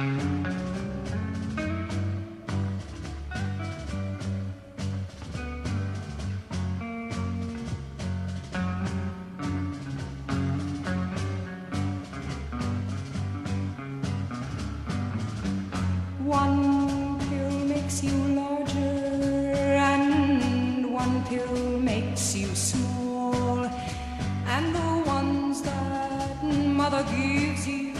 One pill makes you larger, and one pill makes you small. And the ones that mother gives you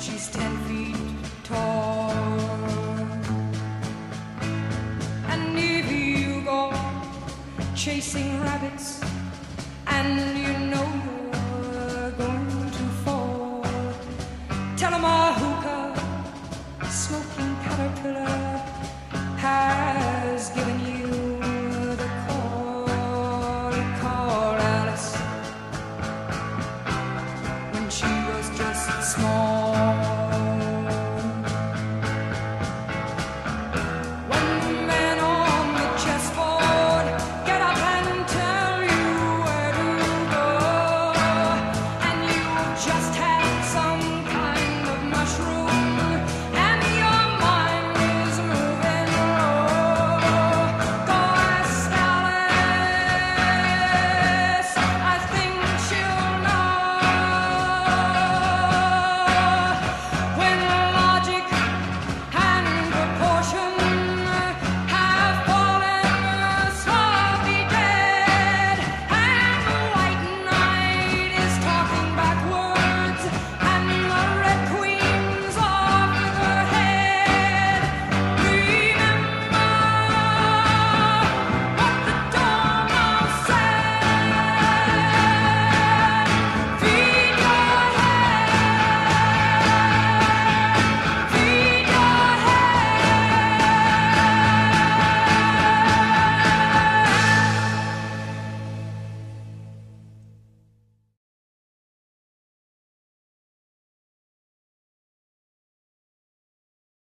she's ten feet tall. And if you go chasing rabbits, and you know you're going to fall, tell 'em a hookah, smoking caterpillar.